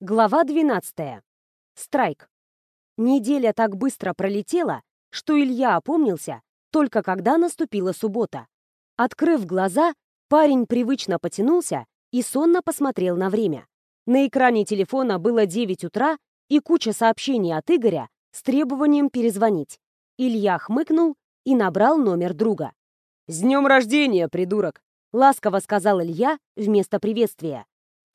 Глава 12. Страйк. Неделя так быстро пролетела, что Илья опомнился, только когда наступила суббота. Открыв глаза, парень привычно потянулся и сонно посмотрел на время. На экране телефона было 9 утра и куча сообщений от Игоря с требованием перезвонить. Илья хмыкнул и набрал номер друга. «С днем рождения, придурок!» — ласково сказал Илья вместо приветствия.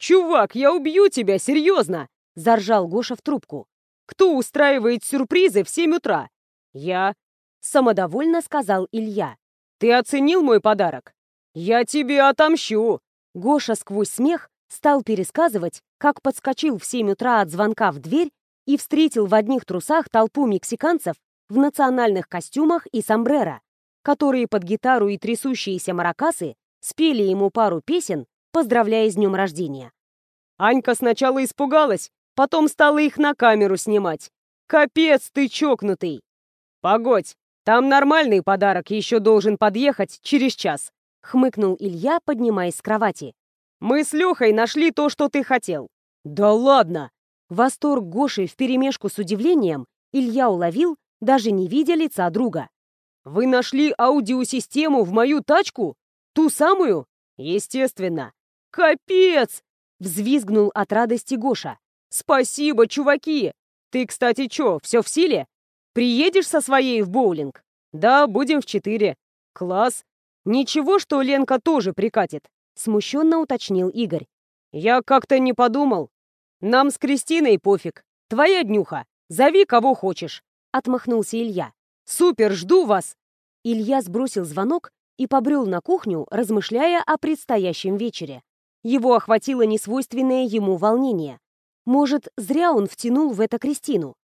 «Чувак, я убью тебя, серьезно!» — заржал Гоша в трубку. «Кто устраивает сюрпризы в семь утра?» «Я», — самодовольно сказал Илья. «Ты оценил мой подарок?» «Я тебе отомщу!» Гоша сквозь смех стал пересказывать, как подскочил в семь утра от звонка в дверь и встретил в одних трусах толпу мексиканцев в национальных костюмах и сомбреро, которые под гитару и трясущиеся маракасы спели ему пару песен, поздравляя с днем рождения. Анька сначала испугалась, потом стала их на камеру снимать. Капец ты чокнутый! Погодь, там нормальный подарок еще должен подъехать через час. Хмыкнул Илья, поднимаясь с кровати. Мы с Лехой нашли то, что ты хотел. Да ладно! Восторг Гоши вперемешку с удивлением Илья уловил, даже не видя лица друга. «Вы нашли аудиосистему в мою тачку? Ту самую?» «Естественно. «Капец!» — взвизгнул от радости Гоша. «Спасибо, чуваки! Ты, кстати, чё, все в силе? Приедешь со своей в боулинг?» «Да, будем в четыре». «Класс! Ничего, что Ленка тоже прикатит?» — смущенно уточнил Игорь. «Я как-то не подумал. Нам с Кристиной пофиг. Твоя днюха. Зови кого хочешь», — отмахнулся Илья. «Супер, жду вас!» Илья сбросил звонок и побрел на кухню, размышляя о предстоящем вечере. Его охватило несвойственное ему волнение. Может, зря он втянул в это Кристину.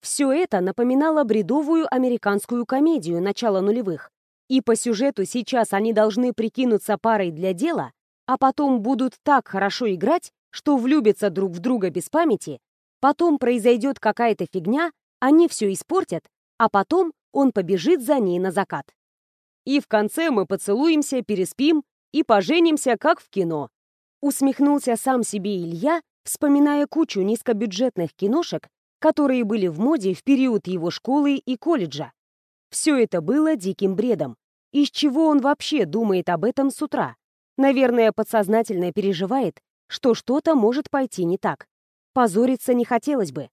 Все это напоминало бредовую американскую комедию начала нулевых. И по сюжету сейчас они должны прикинуться парой для дела, а потом будут так хорошо играть, что влюбятся друг в друга без памяти, потом произойдет какая-то фигня, они все испортят, а потом он побежит за ней на закат. И в конце мы поцелуемся, переспим и поженимся, как в кино, Усмехнулся сам себе Илья, вспоминая кучу низкобюджетных киношек, которые были в моде в период его школы и колледжа. Все это было диким бредом. Из чего он вообще думает об этом с утра? Наверное, подсознательно переживает, что что-то может пойти не так. Позориться не хотелось бы.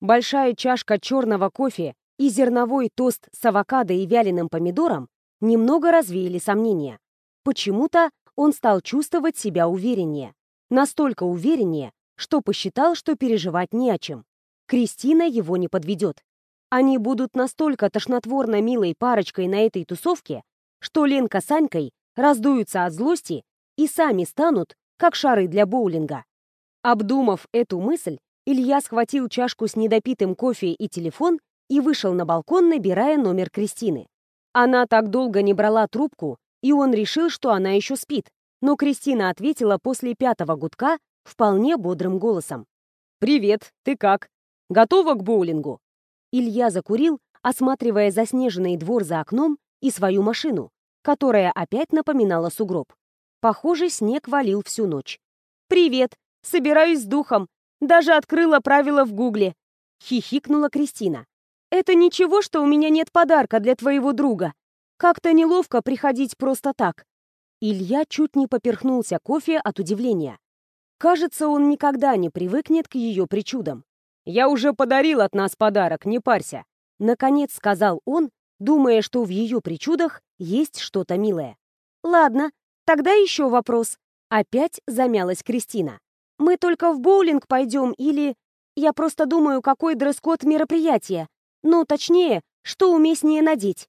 Большая чашка черного кофе и зерновой тост с авокадо и вяленым помидором немного развеяли сомнения. Почему-то он стал чувствовать себя увереннее. Настолько увереннее, что посчитал, что переживать не о чем. Кристина его не подведет. Они будут настолько тошнотворно милой парочкой на этой тусовке, что Ленка с Анькой раздуются от злости и сами станут, как шары для боулинга. Обдумав эту мысль, Илья схватил чашку с недопитым кофе и телефон и вышел на балкон, набирая номер Кристины. Она так долго не брала трубку, и он решил, что она еще спит. Но Кристина ответила после пятого гудка вполне бодрым голосом. «Привет, ты как? Готова к боулингу?» Илья закурил, осматривая заснеженный двор за окном и свою машину, которая опять напоминала сугроб. Похоже, снег валил всю ночь. «Привет! Собираюсь с духом. Даже открыла правила в гугле!» — хихикнула Кристина. «Это ничего, что у меня нет подарка для твоего друга?» Как-то неловко приходить просто так. Илья чуть не поперхнулся кофе от удивления. Кажется, он никогда не привыкнет к ее причудам. «Я уже подарил от нас подарок, не парься», — наконец сказал он, думая, что в ее причудах есть что-то милое. «Ладно, тогда еще вопрос». Опять замялась Кристина. «Мы только в боулинг пойдем или... Я просто думаю, какой дресс-код мероприятия. Ну, точнее, что уместнее надеть.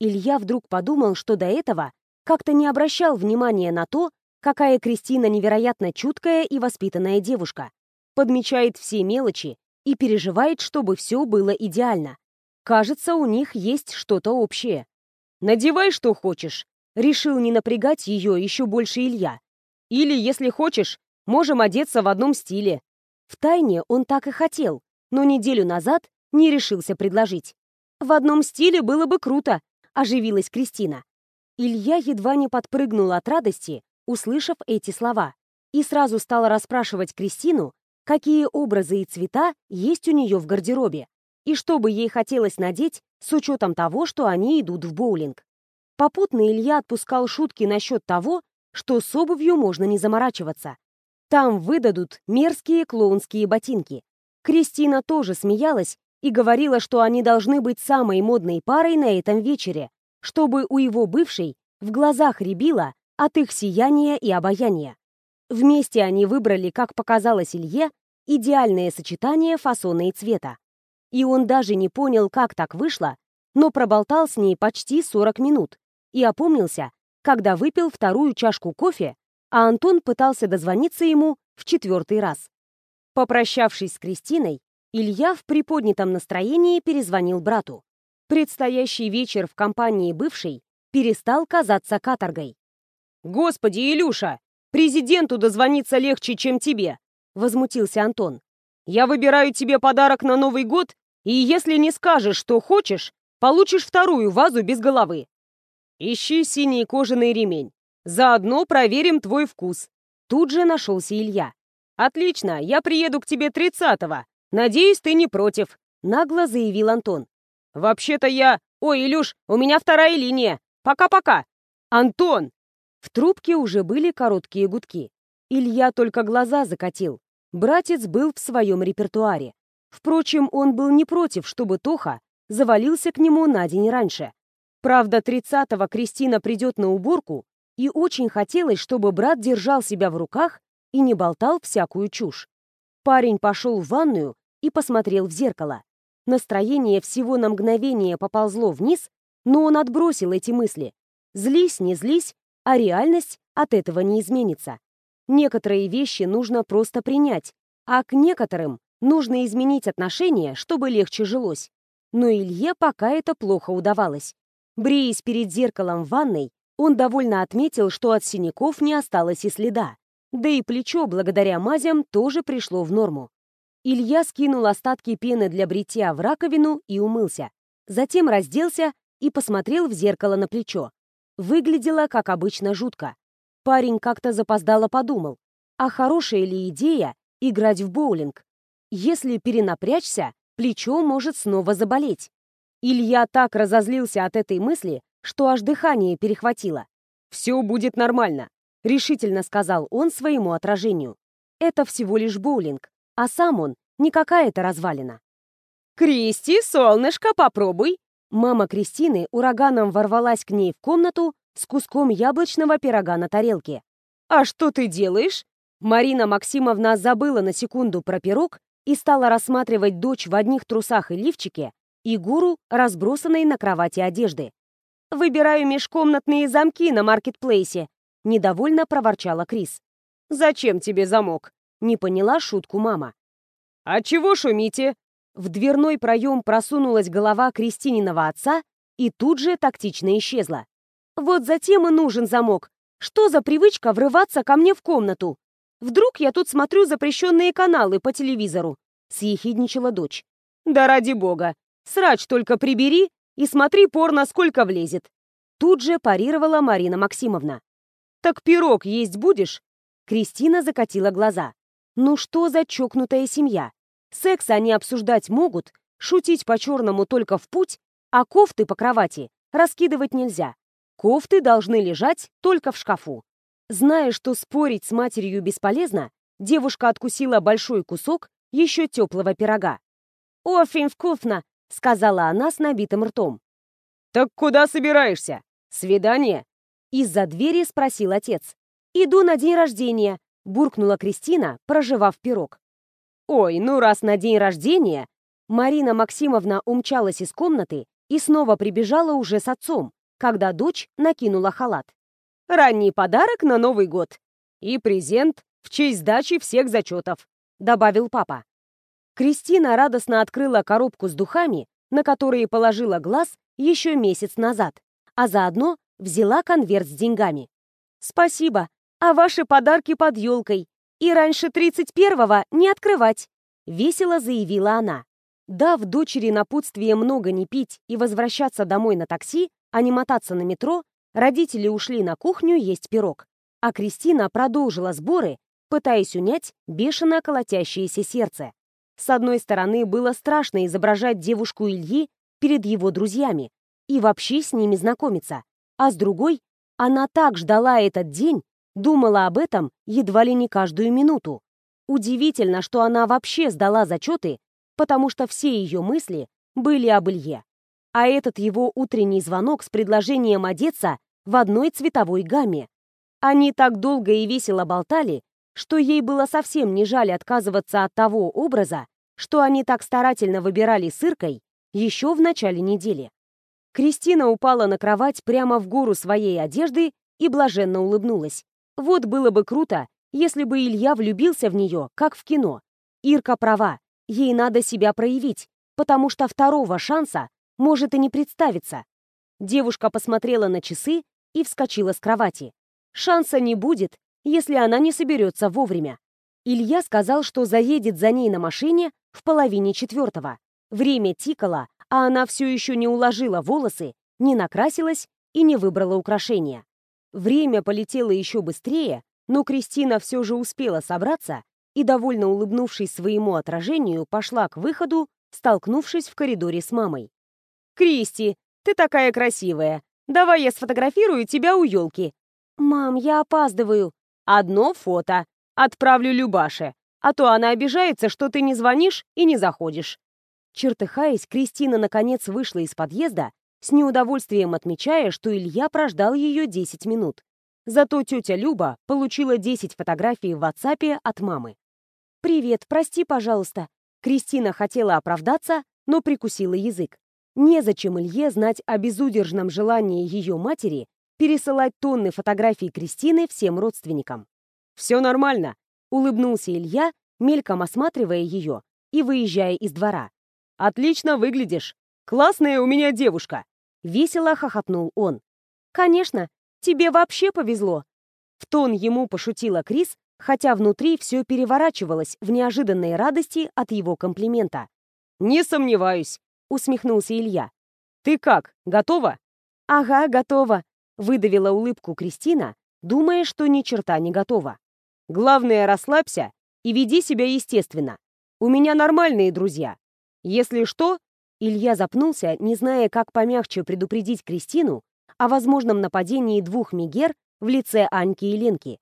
Илья вдруг подумал, что до этого как-то не обращал внимания на то, какая Кристина невероятно чуткая и воспитанная девушка. Подмечает все мелочи и переживает, чтобы все было идеально. Кажется, у них есть что-то общее. «Надевай, что хочешь», — решил не напрягать ее еще больше Илья. «Или, если хочешь, можем одеться в одном стиле». Втайне он так и хотел, но неделю назад не решился предложить. «В одном стиле было бы круто», — оживилась Кристина. Илья едва не подпрыгнул от радости, услышав эти слова, и сразу стала расспрашивать Кристину, какие образы и цвета есть у нее в гардеробе, и что бы ей хотелось надеть с учетом того, что они идут в боулинг. Попутно Илья отпускал шутки насчет того, что с обувью можно не заморачиваться. Там выдадут мерзкие клоунские ботинки. Кристина тоже смеялась и говорила, что они должны быть самой модной парой на этом вечере, чтобы у его бывшей в глазах рябило от их сияния и обаяния. Вместе они выбрали, как показалось Илье, идеальное сочетание фасона и цвета. И он даже не понял, как так вышло, но проболтал с ней почти 40 минут и опомнился, когда выпил вторую чашку кофе, а Антон пытался дозвониться ему в четвертый раз. Попрощавшись с Кристиной, Илья в приподнятом настроении перезвонил брату. Предстоящий вечер в компании бывшей перестал казаться каторгой. «Господи, Илюша, президенту дозвониться легче, чем тебе!» — возмутился Антон. «Я выбираю тебе подарок на Новый год, и если не скажешь, что хочешь, получишь вторую вазу без головы. Ищи синий кожаный ремень. Заодно проверим твой вкус». Тут же нашелся Илья. «Отлично, я приеду к тебе тридцатого. «Надеюсь, ты не против», — нагло заявил Антон. «Вообще-то я... Ой, Илюш, у меня вторая линия. Пока-пока. Антон!» В трубке уже были короткие гудки. Илья только глаза закатил. Братец был в своем репертуаре. Впрочем, он был не против, чтобы Тоха завалился к нему на день раньше. Правда, 30-го Кристина придет на уборку, и очень хотелось, чтобы брат держал себя в руках и не болтал всякую чушь. Парень пошел в ванную и посмотрел в зеркало. Настроение всего на мгновение поползло вниз, но он отбросил эти мысли. Злись, не злись, а реальность от этого не изменится. Некоторые вещи нужно просто принять, а к некоторым нужно изменить отношение, чтобы легче жилось. Но Илье пока это плохо удавалось. Бреясь перед зеркалом в ванной, он довольно отметил, что от синяков не осталось и следа. Да и плечо, благодаря мазям, тоже пришло в норму. Илья скинул остатки пены для бритья в раковину и умылся. Затем разделся и посмотрел в зеркало на плечо. Выглядело, как обычно, жутко. Парень как-то запоздало подумал, а хорошая ли идея играть в боулинг? Если перенапрячься, плечо может снова заболеть. Илья так разозлился от этой мысли, что аж дыхание перехватило. «Все будет нормально», — решительно сказал он своему отражению. «Это всего лишь боулинг а сам он не какая-то развалина. «Кристи, солнышко, попробуй!» Мама Кристины ураганом ворвалась к ней в комнату с куском яблочного пирога на тарелке. «А что ты делаешь?» Марина Максимовна забыла на секунду про пирог и стала рассматривать дочь в одних трусах и лифчике и гуру, разбросанной на кровати одежды. «Выбираю межкомнатные замки на маркетплейсе», — недовольно проворчала Крис. «Зачем тебе замок?» Не поняла шутку мама. «А чего шумите?» В дверной проем просунулась голова Кристининого отца и тут же тактично исчезла. «Вот затем и нужен замок. Что за привычка врываться ко мне в комнату? Вдруг я тут смотрю запрещенные каналы по телевизору?» Съехидничала дочь. «Да ради бога! Срач только прибери и смотри порно, сколько влезет!» Тут же парировала Марина Максимовна. «Так пирог есть будешь?» Кристина закатила глаза. Ну что за чокнутая семья? Секс они обсуждать могут, шутить по-черному только в путь, а кофты по кровати раскидывать нельзя. Кофты должны лежать только в шкафу. Зная, что спорить с матерью бесполезно, девушка откусила большой кусок еще теплого пирога. «Очень вкусно!» — сказала она с набитым ртом. «Так куда собираешься? Свидание?» Из-за двери спросил отец. «Иду на день рождения буркнула Кристина, проживав пирог. «Ой, ну раз на день рождения...» Марина Максимовна умчалась из комнаты и снова прибежала уже с отцом, когда дочь накинула халат. «Ранний подарок на Новый год. И презент в честь сдачи всех зачетов», — добавил папа. Кристина радостно открыла коробку с духами, на которые положила глаз еще месяц назад, а заодно взяла конверт с деньгами. «Спасибо», а ваши подарки под елкой. И раньше 31-го не открывать», — весело заявила она. Дав дочери напутствие много не пить и возвращаться домой на такси, а не мотаться на метро, родители ушли на кухню есть пирог. А Кристина продолжила сборы пытаясь унять бешено колотящееся сердце. С одной стороны, было страшно изображать девушку Ильи перед его друзьями и вообще с ними знакомиться, а с другой, она так ждала этот день, думала об этом едва ли не каждую минуту. Удивительно, что она вообще сдала зачеты, потому что все ее мысли были об Илье. А этот его утренний звонок с предложением одеться в одной цветовой гамме. Они так долго и весело болтали, что ей было совсем не жаль отказываться от того образа, что они так старательно выбирали с Иркой еще в начале недели. Кристина упала на кровать прямо в гору своей одежды и блаженно улыбнулась. Вот было бы круто, если бы Илья влюбился в нее, как в кино. Ирка права, ей надо себя проявить, потому что второго шанса может и не представиться. Девушка посмотрела на часы и вскочила с кровати. Шанса не будет, если она не соберется вовремя. Илья сказал, что заедет за ней на машине в половине четвертого. Время тикало, а она все еще не уложила волосы, не накрасилась и не выбрала украшения. Время полетело еще быстрее, но Кристина все же успела собраться и, довольно улыбнувшись своему отражению, пошла к выходу, столкнувшись в коридоре с мамой. «Кристи, ты такая красивая. Давай я сфотографирую тебя у елки». «Мам, я опаздываю». «Одно фото. Отправлю Любаше. А то она обижается, что ты не звонишь и не заходишь». Чертыхаясь, Кристина наконец вышла из подъезда, с неудовольствием отмечая, что Илья прождал ее 10 минут. Зато тетя Люба получила 10 фотографий в WhatsApp от мамы. «Привет, прости, пожалуйста». Кристина хотела оправдаться, но прикусила язык. Незачем Илье знать о безудержном желании ее матери пересылать тонны фотографий Кристины всем родственникам. «Все нормально», — улыбнулся Илья, мельком осматривая ее и выезжая из двора. «Отлично выглядишь. Классная у меня девушка!» Весело хохотнул он. «Конечно, тебе вообще повезло!» В тон ему пошутила Крис, хотя внутри все переворачивалось в неожиданной радости от его комплимента. «Не сомневаюсь», — усмехнулся Илья. «Ты как, готова?» «Ага, готова», — выдавила улыбку Кристина, думая, что ни черта не готова. «Главное, расслабься и веди себя естественно. У меня нормальные друзья. Если что, Илья запнулся, не зная, как помягче предупредить Кристину о возможном нападении двух Мегер в лице Аньки и Ленки.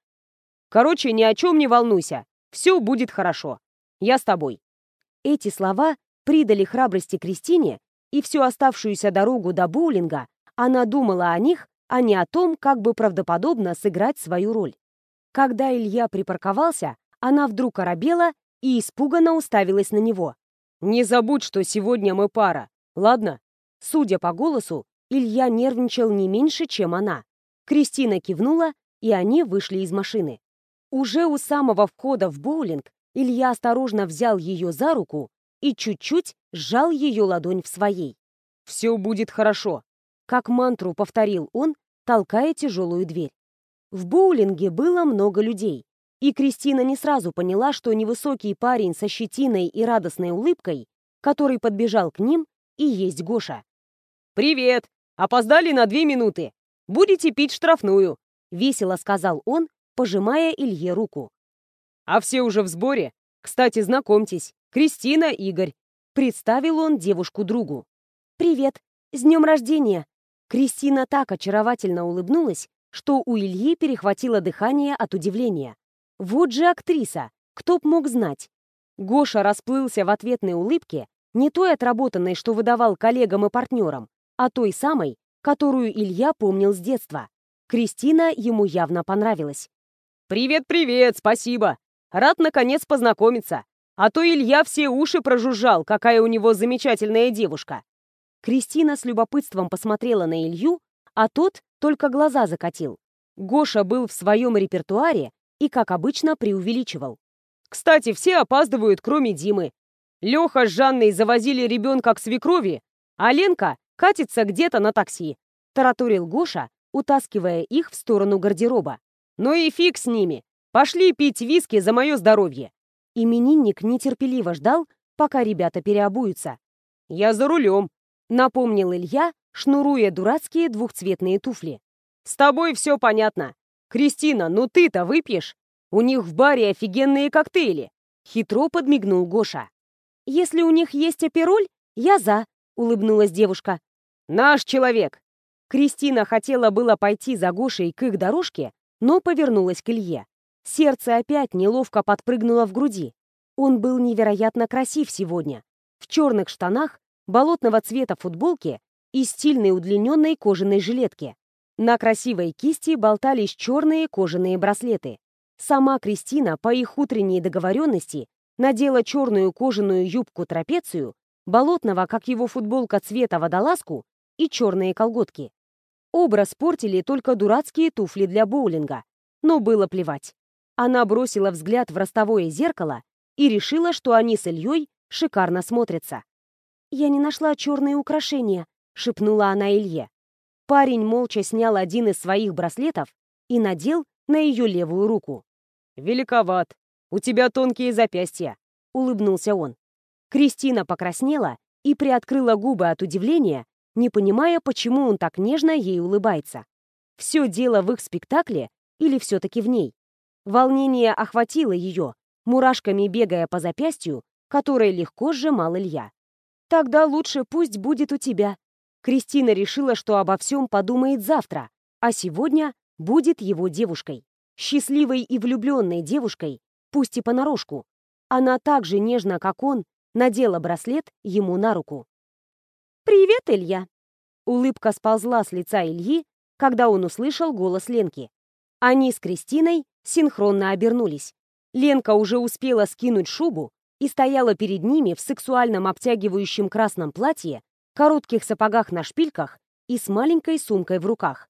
«Короче, ни о чем не волнуйся. Все будет хорошо. Я с тобой». Эти слова придали храбрости Кристине, и всю оставшуюся дорогу до боулинга она думала о них, а не о том, как бы правдоподобно сыграть свою роль. Когда Илья припарковался, она вдруг оробела и испуганно уставилась на него. «Не забудь, что сегодня мы пара, ладно?» Судя по голосу, Илья нервничал не меньше, чем она. Кристина кивнула, и они вышли из машины. Уже у самого входа в боулинг Илья осторожно взял ее за руку и чуть-чуть сжал ее ладонь в своей. «Все будет хорошо», — как мантру повторил он, толкая тяжелую дверь. В боулинге было много людей. И Кристина не сразу поняла, что невысокий парень со щетиной и радостной улыбкой, который подбежал к ним, и есть Гоша. «Привет! Опоздали на две минуты! Будете пить штрафную!» — весело сказал он, пожимая Илье руку. «А все уже в сборе? Кстати, знакомьтесь, Кристина Игорь!» — представил он девушку другу. «Привет! С днем рождения!» Кристина так очаровательно улыбнулась, что у Ильи перехватило дыхание от удивления. Вот же актриса, кто б мог знать. Гоша расплылся в ответной улыбке, не той отработанной, что выдавал коллегам и партнерам, а той самой, которую Илья помнил с детства. Кристина ему явно понравилась. «Привет-привет, спасибо! Рад, наконец, познакомиться. А то Илья все уши прожужжал, какая у него замечательная девушка». Кристина с любопытством посмотрела на Илью, а тот только глаза закатил. Гоша был в своем репертуаре и, как обычно, преувеличивал. «Кстати, все опаздывают, кроме Димы. Леха с Жанной завозили ребенка к свекрови, а Ленка катится где-то на такси», — тараторил Гоша, утаскивая их в сторону гардероба. «Ну и фиг с ними. Пошли пить виски за мое здоровье». Именинник нетерпеливо ждал, пока ребята переобуются. «Я за рулем», — напомнил Илья, шнуруя дурацкие двухцветные туфли. «С тобой все понятно. «Кристина, ну ты-то выпьешь?» У них в баре офигенные коктейли!» Хитро подмигнул Гоша. «Если у них есть апероль, я за», — улыбнулась девушка. «Наш человек!» Кристина хотела было пойти за Гошей к их дорожке, но повернулась к Илье. Сердце опять неловко подпрыгнуло в груди. Он был невероятно красив сегодня. В черных штанах, болотного цвета футболке и стильной удлиненной кожаной жилетке. На красивой кисти болтались черные кожаные браслеты. Сама Кристина, по их утренней договоренности, надела черную кожаную юбку-трапецию, болотного, как его футболка цвета водолазку и черные колготки. Образ портили только дурацкие туфли для боулинга. Но было плевать. Она бросила взгляд в ростовое зеркало и решила, что они с Ильей шикарно смотрятся. «Я не нашла черные украшения», — шепнула она Илье. Парень молча снял один из своих браслетов и надел на ее левую руку. «Великоват. У тебя тонкие запястья», — улыбнулся он. Кристина покраснела и приоткрыла губы от удивления, не понимая, почему он так нежно ей улыбается. Все дело в их спектакле или все-таки в ней. Волнение охватило ее, мурашками бегая по запястью, которое легко сжимал Илья. «Тогда лучше пусть будет у тебя», Кристина решила, что обо всем подумает завтра, а сегодня будет его девушкой. Счастливой и влюбленной девушкой, пусть и понарошку. Она так же нежно, как он, надела браслет ему на руку. «Привет, Илья!» Улыбка сползла с лица Ильи, когда он услышал голос Ленки. Они с Кристиной синхронно обернулись. Ленка уже успела скинуть шубу и стояла перед ними в сексуальном обтягивающем красном платье коротких сапогах на шпильках и с маленькой сумкой в руках.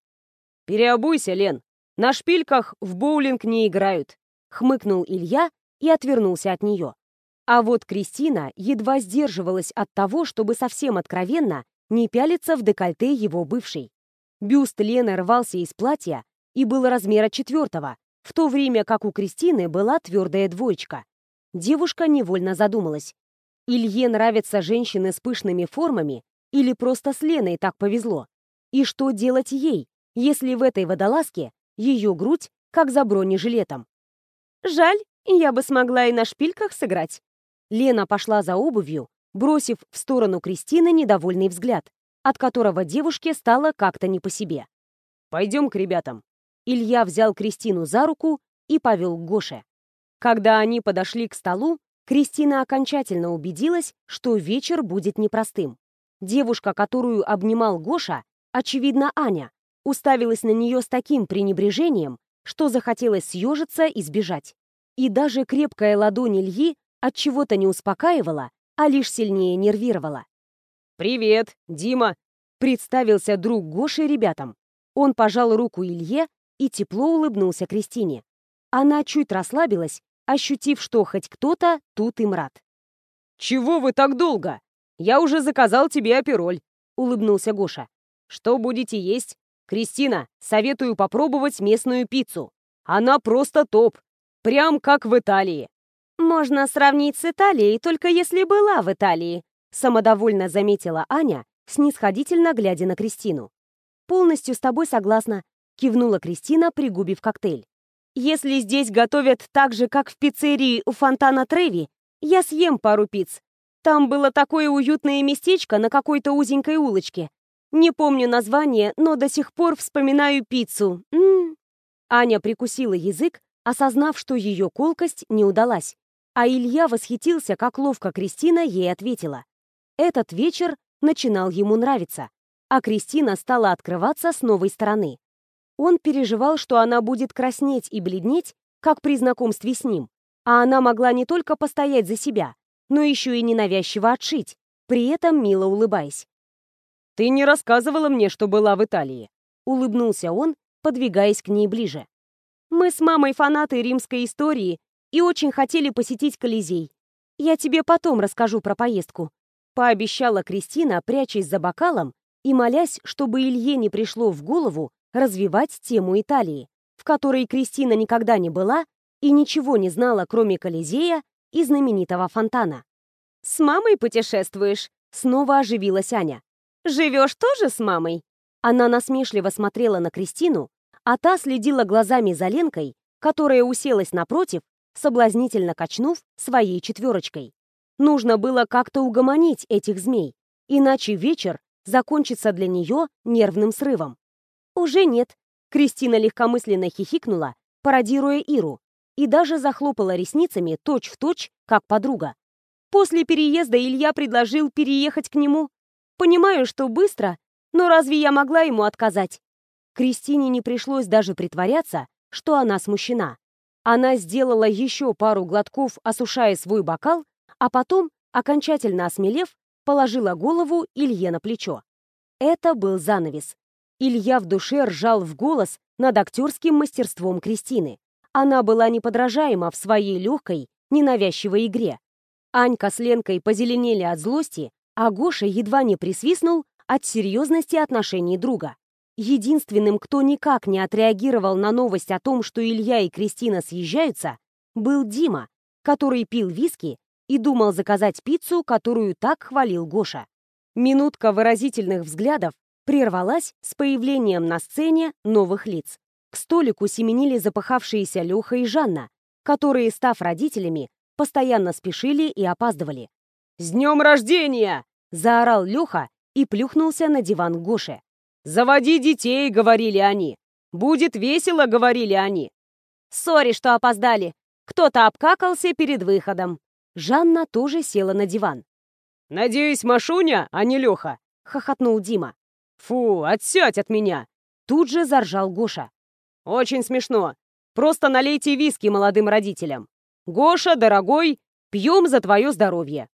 «Переобуйся, Лен. На шпильках в боулинг не играют», — хмыкнул Илья и отвернулся от нее. А вот Кристина едва сдерживалась от того, чтобы совсем откровенно не пялиться в декольте его бывшей. Бюст Лены рвался из платья и был размера четвертого, в то время как у Кристины была твердая двоечка. Девушка невольно задумалась. Илье нравятся женщины с пышными формами или просто с Леной так повезло? И что делать ей, если в этой водолазке ее грудь как за бронежилетом? Жаль, я бы смогла и на шпильках сыграть. Лена пошла за обувью, бросив в сторону Кристины недовольный взгляд, от которого девушке стало как-то не по себе. «Пойдем к ребятам». Илья взял Кристину за руку и повел к Гоше. Когда они подошли к столу, Кристина окончательно убедилась, что вечер будет непростым. Девушка, которую обнимал Гоша, очевидно, Аня, уставилась на нее с таким пренебрежением, что захотелось съежиться и сбежать. И даже крепкая ладонь Ильи от чего-то не успокаивала, а лишь сильнее нервировала. «Привет, Дима!» — представился друг Гоши ребятам. Он пожал руку Илье и тепло улыбнулся Кристине. Она чуть расслабилась, ощутив, что хоть кто-то тут им рад. «Чего вы так долго?» «Я уже заказал тебе апероль», — улыбнулся Гоша. «Что будете есть? Кристина, советую попробовать местную пиццу. Она просто топ. Прям как в Италии». «Можно сравнить с Италией, только если была в Италии», — самодовольно заметила Аня, снисходительно глядя на Кристину. «Полностью с тобой согласна», — кивнула Кристина, пригубив коктейль. «Если здесь готовят так же, как в пиццерии у фонтана Треви, я съем пару пиц, там было такое уютное местечко на какой-то узенькой улочке. Не помню название, но до сих пор вспоминаю пиццу. М -м -м. Аня прикусила язык, осознав, что ее колкость не удалась. А Илья восхитился, как ловко Кристина ей ответила. Этот вечер начинал ему нравиться, а Кристина стала открываться с новой стороны. Он переживал, что она будет краснеть и бледнеть, как при знакомстве с ним, а она могла не только постоять за себя, но еще и ненавязчиво отшить, при этом мило улыбаясь. «Ты не рассказывала мне, что была в Италии», — улыбнулся он, подвигаясь к ней ближе. «Мы с мамой фанаты римской истории и очень хотели посетить Колизей. Я тебе потом расскажу про поездку», — пообещала Кристина, прячась за бокалом и молясь, чтобы Илье не пришло в голову развивать тему Италии, в которой Кристина никогда не была и ничего не знала, кроме Колизея и знаменитого фонтана. «С мамой путешествуешь?» — снова оживилась Аня. «Живешь тоже с мамой?» Она насмешливо смотрела на Кристину, а та следила глазами за Ленкой, которая уселась напротив, соблазнительно качнув своей четверочкой. Нужно было как-то угомонить этих змей, иначе вечер закончится для нее нервным срывом. Уже нет. Кристина легкомысленно хихикнула, пародируя Иру, и даже захлопала ресницами точь-в-точь, точь, как подруга. После переезда Илья предложил переехать к нему. Понимаю, что быстро, но разве я могла ему отказать? Кристине не пришлось даже притворяться, что она смущена. Она сделала еще пару глотков, осушая свой бокал, а потом, окончательно осмелев, положила голову Илье на плечо. Это был занавес. Илья в душе ржал в голос над актерским мастерством Кристины. Она была неподражаема в своей легкой, ненавязчивой игре. Анька с Ленкой позеленели от злости, а Гоша едва не присвистнул от серьезности отношений друга. Единственным, кто никак не отреагировал на новость о том, что Илья и Кристина съезжаются, был Дима, который пил виски и думал заказать пиццу, которую так хвалил Гоша. Минутка выразительных взглядов прервалась с появлением на сцене новых лиц. К столику семенили запыхавшиеся Леха и Жанна, которые, став родителями, постоянно спешили и опаздывали. «С днем рождения!» — заорал Леха и плюхнулся на диван к Гоше. «Заводи детей!» — говорили они. «Будет весело!» — говорили они. «Сори, что опоздали. Кто-то обкакался перед выходом». Жанна тоже села на диван. «Надеюсь, Машуня, а не Леха?» — хохотнул Дима. «Фу, отсядь от меня!» Тут же заржал Гоша. «Очень смешно. Просто налейте виски молодым родителям. Гоша, дорогой, пьем за твое здоровье!»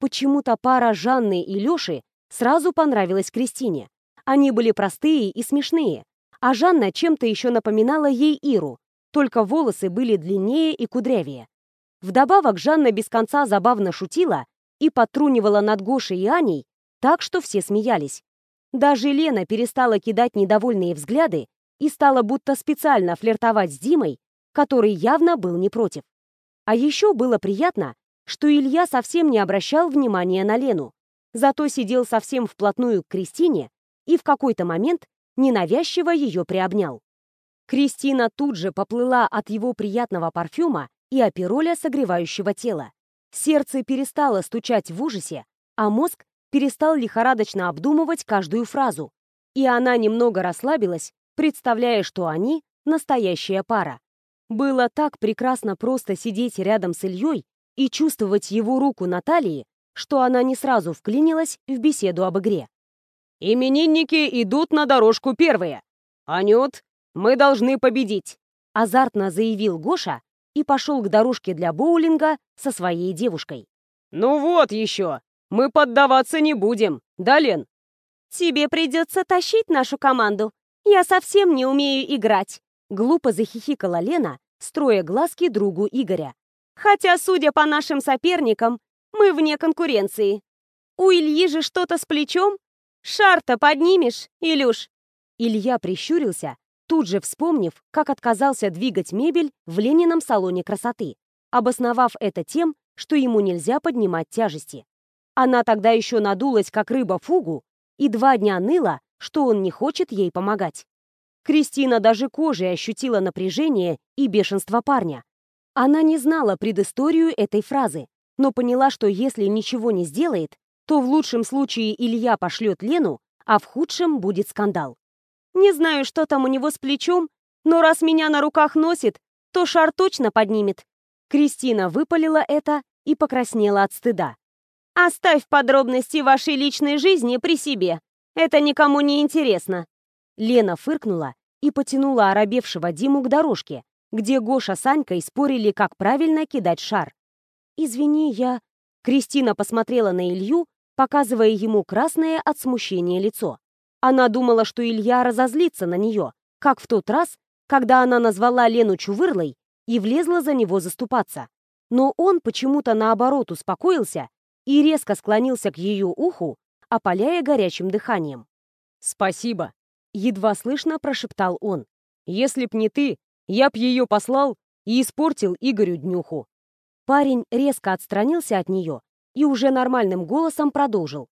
Почему-то пара Жанны и Леши сразу понравилась Кристине. Они были простые и смешные, а Жанна чем-то еще напоминала ей Иру, только волосы были длиннее и кудрявее. Вдобавок Жанна без конца забавно шутила и подтрунивала над Гошей и Аней, так что все смеялись. Даже Лена перестала кидать недовольные взгляды и стала будто специально флиртовать с Димой, который явно был не против. А еще было приятно, что Илья совсем не обращал внимания на Лену, зато сидел совсем вплотную к Кристине и в какой-то момент ненавязчиво ее приобнял. Кристина тут же поплыла от его приятного парфюма и апероля согревающего тела. Сердце перестало стучать в ужасе, а мозг перестал лихорадочно обдумывать каждую фразу, и она немного расслабилась, представляя, что они — настоящая пара. Было так прекрасно просто сидеть рядом с Ильей и чувствовать его руку на талии, что она не сразу вклинилась в беседу об игре. «Именинники идут на дорожку первые. Анют, мы должны победить!» Азартно заявил Гоша и пошел к дорожке для боулинга со своей девушкой. «Ну вот еще! Мы поддаваться не будем, да, Лен?» «Тебе придется тащить нашу команду. Я совсем не умею играть», Глупо захихикала Лена, строя глазки другу Игоря. «Хотя, судя по нашим соперникам, мы вне конкуренции. У Ильи же что-то с плечом? Шар-то поднимешь, Илюш?» Илья прищурился, тут же вспомнив, как отказался двигать мебель в Ленином салоне красоты, обосновав это тем, что ему нельзя поднимать тяжести. Она тогда еще надулась, как рыба фугу, и два дня ныла, что он не хочет ей помогать. Кристина даже кожей ощутила напряжение и бешенство парня. Она не знала предысторию этой фразы, но поняла, что если ничего не сделает, то в лучшем случае Илья пошлет Лену, а в худшем будет скандал. Не знаю, что там у него с плечом, но раз меня на руках носит, то шар точно поднимет. Кристина выпалила это и покраснела от стыда. «Оставь подробности вашей личной жизни при себе. Это никому не интересно. Лена фыркнула и потянула оробевшего Диму к дорожке, где Гоша с Анькой спорили, как правильно кидать шар. «Извини, я...» Кристина посмотрела на Илью, показывая ему красное от смущения лицо. Она думала, что Илья разозлится на нее, как в тот раз, когда она назвала Лену Чувырлой и влезла за него заступаться. Но он почему-то наоборот успокоился и резко склонился к ее уху, опаляя горячим дыханием. «Спасибо», Едва слышно прошептал он. «Если б не ты, я б ее послал и испортил Игорю днюху». Парень резко отстранился от нее и уже нормальным голосом продолжил.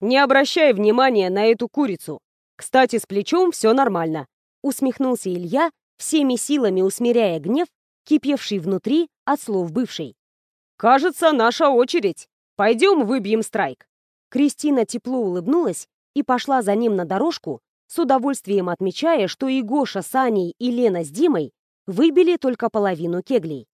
«Не обращай внимания на эту курицу. Кстати, с плечом все нормально», усмехнулся Илья, всеми силами усмиряя гнев, кипевший внутри от слов бывшей. «Кажется, наша очередь. Пойдем выбьем страйк». Кристина тепло улыбнулась и пошла за ним на дорожку, с удовольствием отмечая, что и Гоша с Аней, и Лена с Димой выбили только половину кеглей.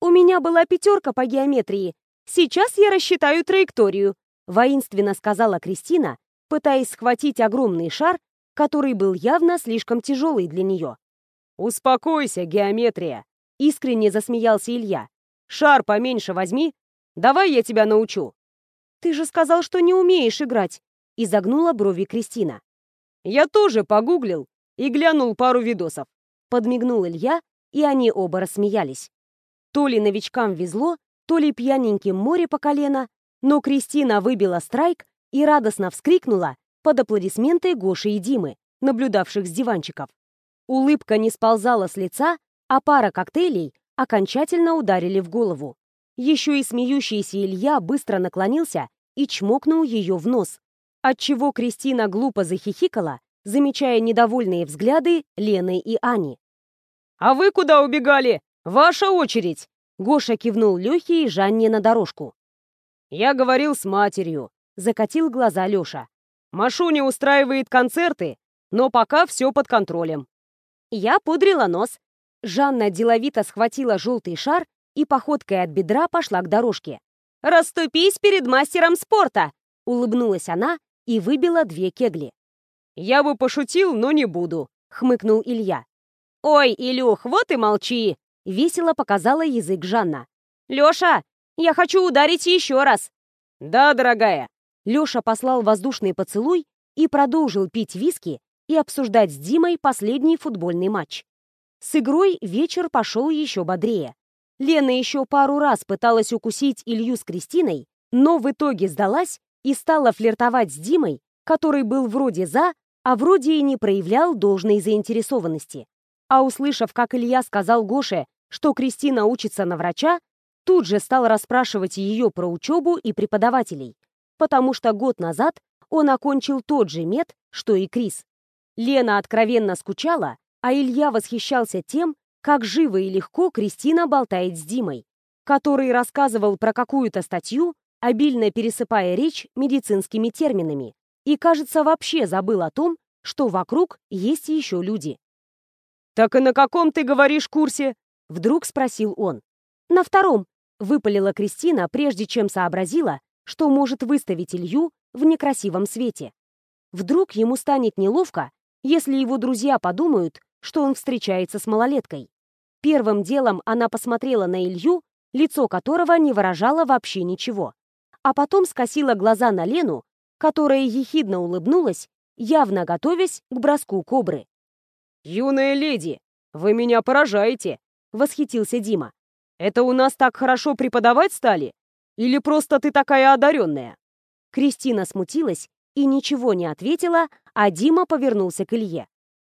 «У меня была пятерка по геометрии. Сейчас я рассчитаю траекторию», воинственно сказала Кристина, пытаясь схватить огромный шар, который был явно слишком тяжелый для нее. «Успокойся, геометрия!» — искренне засмеялся Илья. «Шар поменьше возьми. Давай я тебя научу». «Ты же сказал, что не умеешь играть», — изогнула брови Кристина. «Я тоже погуглил и глянул пару видосов», — подмигнул Илья, и они оба рассмеялись. То ли новичкам везло, то ли пьяненьким море по колено, но Кристина выбила страйк и радостно вскрикнула под аплодисменты Гоши и Димы, наблюдавших с диванчиков. Улыбка не сползала с лица, а пара коктейлей окончательно ударили в голову. Еще и смеющийся Илья быстро наклонился и чмокнул ее в нос, отчего Кристина глупо захихикала, замечая недовольные взгляды Лены и Ани. «А вы куда убегали? Ваша очередь!» Гоша кивнул Лехе и Жанне на дорожку. «Я говорил с матерью», — закатил глаза Леша. «Машуня устраивает концерты, но пока все под контролем». Я пудрила нос. Жанна деловито схватила желтый шар и походкой от бедра пошла к дорожке. «Раступись перед мастером спорта!» — улыбнулась она и выбила две кегли. «Я бы пошутил, но не буду», — хмыкнул Илья. «Ой, Илюх, вот и молчи!» — весело показала язык Жанна. «Леша, я хочу ударить еще раз!» «Да, дорогая!» Леша послал воздушный поцелуй и продолжил пить виски и обсуждать с Димой последний футбольный матч. С игрой вечер пошел еще бодрее. Лена еще пару раз пыталась укусить Илью с Кристиной, но в итоге сдалась и стала флиртовать с Димой, который был вроде «за», а вроде и не проявлял должной заинтересованности. А услышав, как Илья сказал Гоше, что Кристина учится на врача, тут же стал расспрашивать ее про учебу и преподавателей, потому что год назад он окончил тот же мед, что и Крис. Лена откровенно скучала, а Илья восхищался тем, как живо и легко Кристина болтает с Димой, который рассказывал про какую-то статью, обильно пересыпая речь медицинскими терминами, и, кажется, вообще забыл о том, что вокруг есть еще люди. «Так и на каком, ты говоришь, курсе?» — вдруг спросил он. «На втором», — выпалила Кристина, прежде чем сообразила, что может выставить Илью в некрасивом свете. Вдруг ему станет неловко, если его друзья подумают, что он встречается с малолеткой. Первым делом она посмотрела на Илью, лицо которого не выражало вообще ничего, а потом скосила глаза на Лену, которая ехидно улыбнулась, явно готовясь к броску кобры. «Юная леди, вы меня поражаете!» — восхитился Дима. «Это у нас так хорошо преподавать стали? Или просто ты такая одаренная?» Кристина смутилась и ничего не ответила, а Дима повернулся к Илье.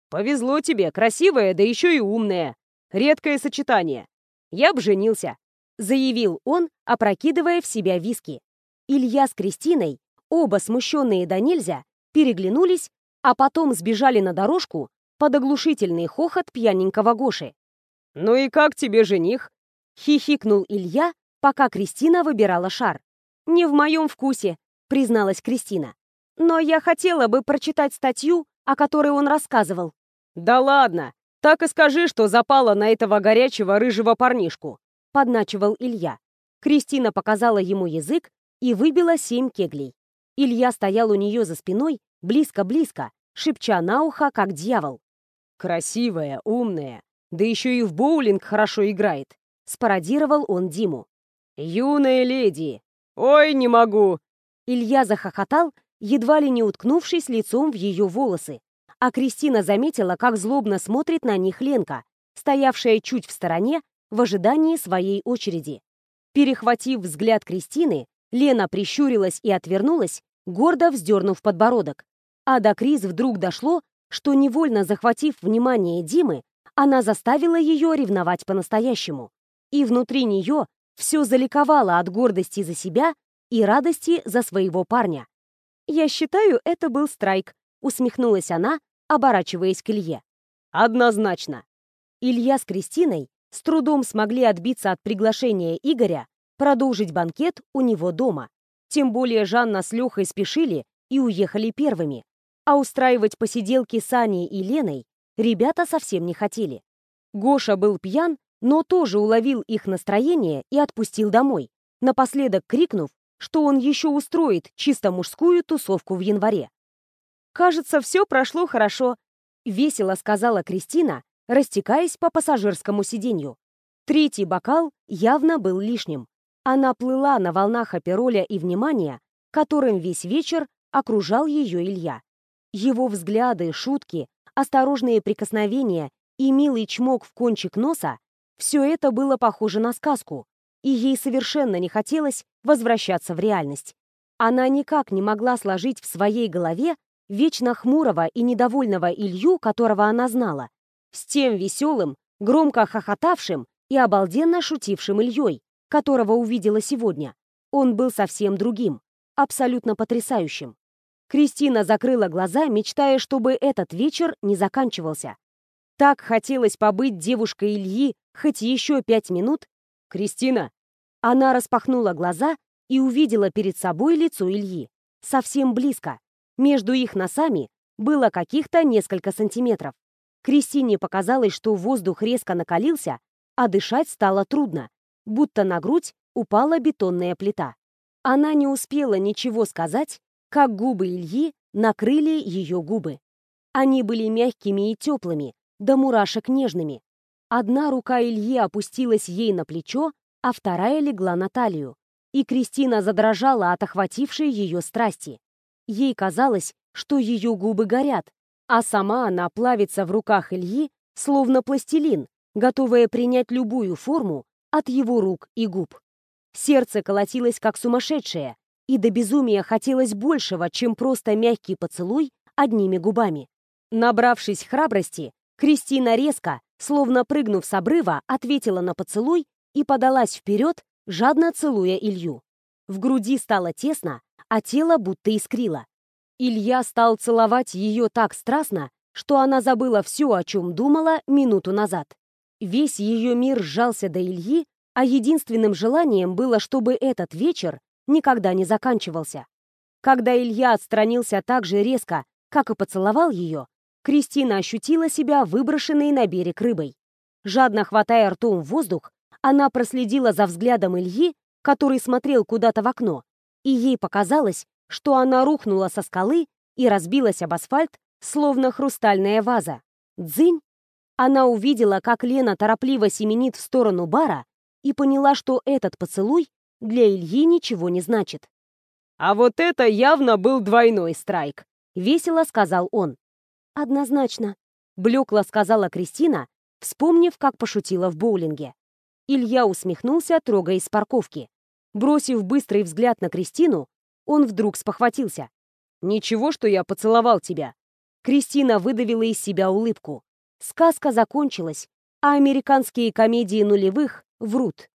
«Повезло тебе, красивая, да еще и умная. Редкое сочетание. Я б женился», — заявил он, опрокидывая в себя виски. Илья с Кристиной, оба смущенные до нельзя, переглянулись, а потом сбежали на дорожку под оглушительный хохот пьяненького Гоши. «Ну и как тебе жених?» — хихикнул Илья, пока Кристина выбирала шар. «Не в моем вкусе», — призналась Кристина. «Но я хотела бы прочитать статью, о которой он рассказывал». «Да ладно! Так и скажи, что запала на этого горячего рыжего парнишку», — подначивал Илья. Кристина показала ему язык и выбила семь кеглей. Илья стоял у нее за спиной, близко-близко, шепча на ухо, как дьявол. «Красивая, умная, да еще и в боулинг хорошо играет», — спародировал он Диму. «Юная леди! Ой, не могу!» Илья захохотал, едва ли не уткнувшись лицом в ее волосы, а Кристина заметила, как злобно смотрит на них Ленка, стоявшая чуть в стороне в ожидании своей очереди. Перехватив взгляд Кристины, Лена прищурилась и отвернулась, гордо вздернув подбородок. А до Крис вдруг дошло, что, невольно захватив внимание Димы, она заставила ее ревновать по-настоящему. И внутри нее все заликовало от гордости за себя и радости за своего парня. «Я считаю, это был страйк», — усмехнулась она, оборачиваясь к Илье. Однозначно. Илья с Кристиной с трудом смогли отбиться от приглашения Игоря продолжить банкет у него дома. Тем более Жанна с Лехой спешили и уехали первыми. А устраивать посиделки с Аней и Леной ребята совсем не хотели. Гоша был пьян, но тоже уловил их настроение и отпустил домой, напоследок крикнув, что он еще устроит чисто мужскую тусовку в январе. «Кажется, все прошло хорошо», — весело сказала Кристина, растекаясь по пассажирскому сиденью. Третий бокал явно был лишним. Она плыла на волнах апероля и внимания, которым весь вечер окружал ее Илья. Его взгляды, шутки, осторожные прикосновения и милый чмок в кончик носа — все это было похоже на сказку, и ей совершенно не хотелось возвращаться в реальность. Она никак не могла сложить в своей голове вечно хмурого и недовольного Илью, которого она знала, с тем веселым, громко хохотавшим и обалденно шутившим Ильей, которого увидела сегодня. Он был совсем другим, абсолютно потрясающим. Кристина закрыла глаза, мечтая, чтобы этот вечер не заканчивался. Так хотелось побыть девушкой Ильи хоть еще пять минут. «Кристина!» Она распахнула глаза и увидела перед собой лицо Ильи. Совсем близко. Между их носами было каких-то несколько сантиметров. Кристине показалось, что воздух резко накалился, а дышать стало трудно, будто на грудь упала бетонная плита. Она не успела ничего сказать, как губы Ильи накрыли ее губы. Они были мягкими и теплыми, до мурашек нежными. Одна рука Ильи опустилась ей на плечо, а вторая легла на талию. И Кристина задрожала от охватившей ее страсти. Ей казалось, что ее губы горят, а сама она плавится в руках Ильи, словно пластилин, готовая принять любую форму от его рук и губ. Сердце колотилось как сумасшедшее, и до безумия хотелось большего, чем просто мягкий поцелуй одними губами. Набравшись храбрости, Кристина резко, словно прыгнув с обрыва, ответила на поцелуй и подалась вперед, жадно целуя Илью. В груди стало тесно, а тело будто искрило. Илья стал целовать ее так страстно, что она забыла все, о чем думала минуту назад. Весь ее мир сжался до Ильи, а единственным желанием было, чтобы этот вечер никогда не заканчивался. Когда Илья отстранился так же резко, как и поцеловал ее, Кристина ощутила себя выброшенной на берег рыбой. Жадно хватая ртом воздух, она проследила за взглядом Ильи, который смотрел куда-то в окно, и ей показалось, что она рухнула со скалы и разбилась об асфальт, словно хрустальная ваза. Дзынь! Она увидела, как Лена торопливо семенит в сторону бара и поняла, что этот поцелуй для Ильи ничего не значит. «А вот это явно был двойной страйк», — весело сказал он. «Однозначно», — блекло сказала Кристина, вспомнив, как пошутила в боулинге. Илья усмехнулся, трогаясь с парковки. Бросив быстрый взгляд на Кристину, он вдруг спохватился. «Ничего, что я поцеловал тебя». Кристина выдавила из себя улыбку. Сказка закончилась, а американские комедии нулевых врут.